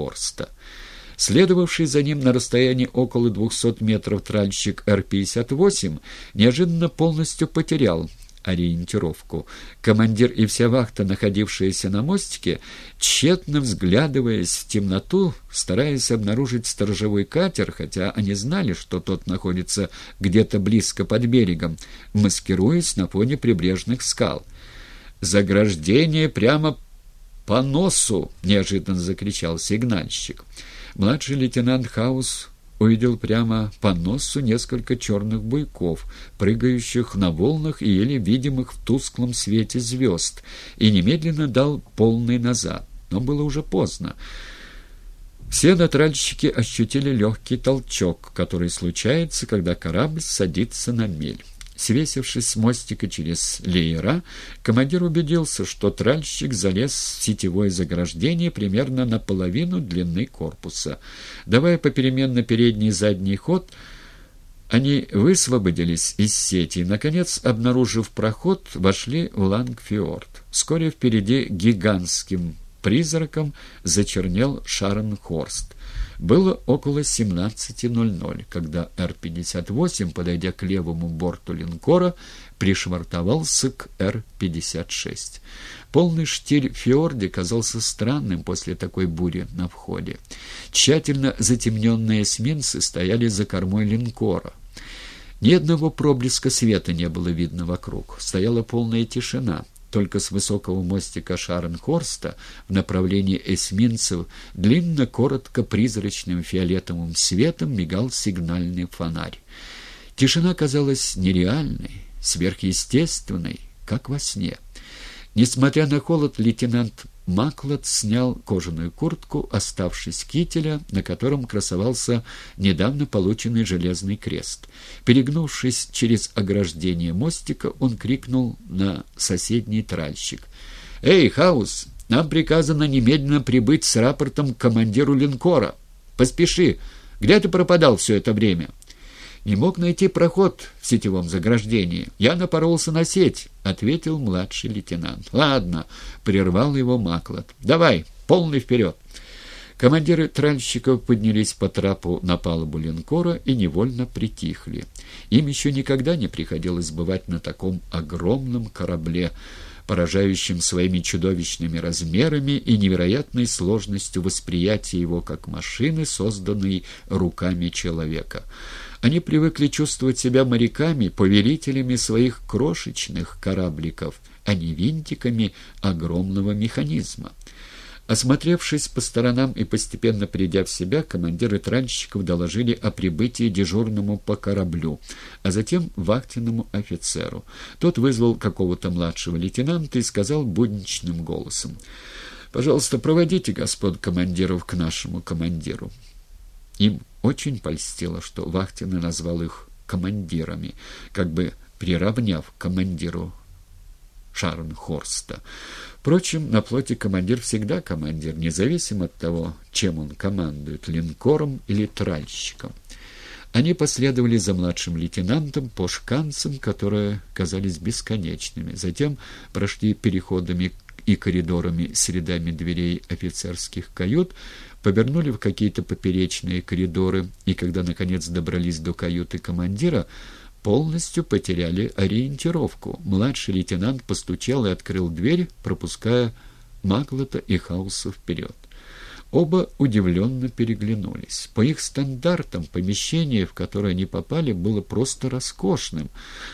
Шаренхорста. Следовавший за ним на расстоянии около 200 метров тральщик Р-58 неожиданно полностью потерял ориентировку. Командир и вся вахта, находившиеся на мостике, тщетно взглядываясь в темноту, стараясь обнаружить сторожевой катер, хотя они знали, что тот находится где-то близко под берегом, маскируясь на фоне прибрежных скал. «Заграждение прямо по носу!» — неожиданно закричал сигнальщик. Младший лейтенант Хаус увидел прямо по носу несколько черных буйков, прыгающих на волнах и еле видимых в тусклом свете звезд, и немедленно дал полный назад. Но было уже поздно. Все натральщики ощутили легкий толчок, который случается, когда корабль садится на мель. Свесившись с мостика через леера, командир убедился, что тральщик залез в сетевое заграждение примерно наполовину длины корпуса. Давая попеременно передний и задний ход, они высвободились из сети и, наконец, обнаружив проход, вошли в Лангфиорд. Вскоре впереди гигантским призраком зачернел Шаренхорст. Было около 17.00, когда Р-58, подойдя к левому борту линкора, пришвартовался к Р-56. Полный штиль фьорде казался странным после такой бури на входе. Тщательно затемненные эсминцы стояли за кормой линкора. Ни одного проблеска света не было видно вокруг. Стояла полная тишина. Только с высокого мостика Шаренхорста в направлении эсминцев длинно-коротко призрачным фиолетовым светом мигал сигнальный фонарь. Тишина казалась нереальной, сверхъестественной, как во сне. Несмотря на холод, лейтенант Маклад снял кожаную куртку, оставшись кителя, на котором красовался недавно полученный железный крест. Перегнувшись через ограждение мостика, он крикнул на соседний тральщик. «Эй, Хаус, нам приказано немедленно прибыть с рапортом к командиру линкора. Поспеши! Где ты пропадал все это время?» «Не мог найти проход в сетевом заграждении. Я напоролся на сеть», — ответил младший лейтенант. «Ладно», — прервал его Маклад. «Давай, полный вперед». Командиры тральщиков поднялись по трапу на палубу линкора и невольно притихли. Им еще никогда не приходилось бывать на таком огромном корабле, поражающем своими чудовищными размерами и невероятной сложностью восприятия его как машины, созданной руками человека. Они привыкли чувствовать себя моряками, повелителями своих крошечных корабликов, а не винтиками огромного механизма. Осмотревшись по сторонам и постепенно придя в себя, командиры тральщиков доложили о прибытии дежурному по кораблю, а затем вахтенному офицеру. Тот вызвал какого-то младшего лейтенанта и сказал будничным голосом, «Пожалуйста, проводите господ командиров к нашему командиру». Им очень польстило, что Вахтин назвал их командирами, как бы приравняв командиру Шарнхорста. Впрочем, на флоте командир всегда командир, независимо от того, чем он командует, линкором или тральщиком. Они последовали за младшим лейтенантом по шканцам, которые казались бесконечными. Затем прошли переходами и коридорами с рядами дверей офицерских кают, повернули в какие-то поперечные коридоры, и когда, наконец, добрались до каюты командира, полностью потеряли ориентировку. Младший лейтенант постучал и открыл дверь, пропуская Маклота и Хауса вперед. Оба удивленно переглянулись. По их стандартам помещение, в которое они попали, было просто роскошным.